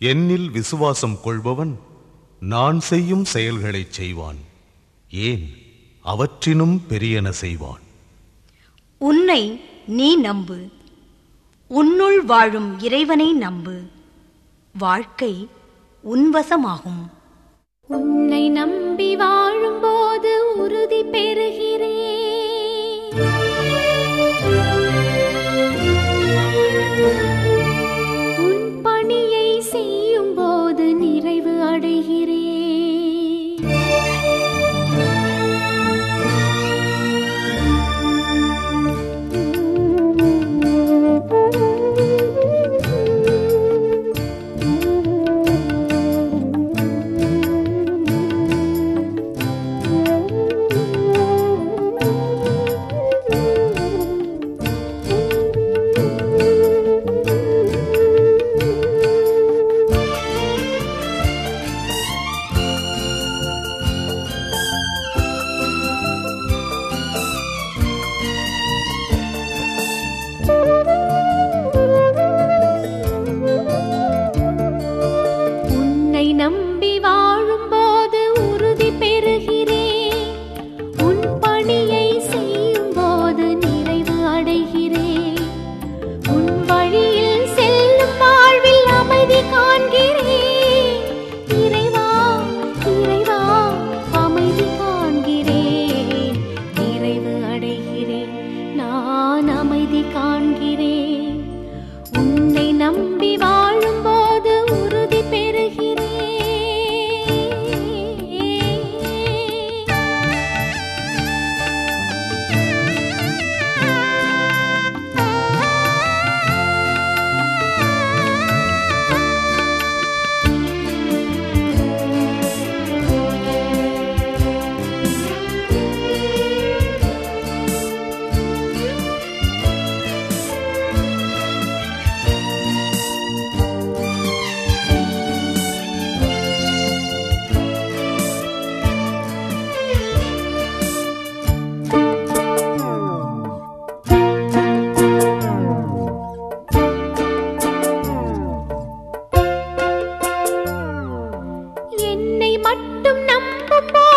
என்னில் விசுவாசம் கொள்பவன் நான் செய்யும் செயல்களை செய்வான். ஏன்? அவற்றினும் பெரியன செய்வான். உன்னை நீ நம்பு. உன்னுள் வாழும் இறைவனை நம்பு. வாழ்க்கை உன்வசமாகும். உன்னை நம்பி மட்டும் நம்புவோம்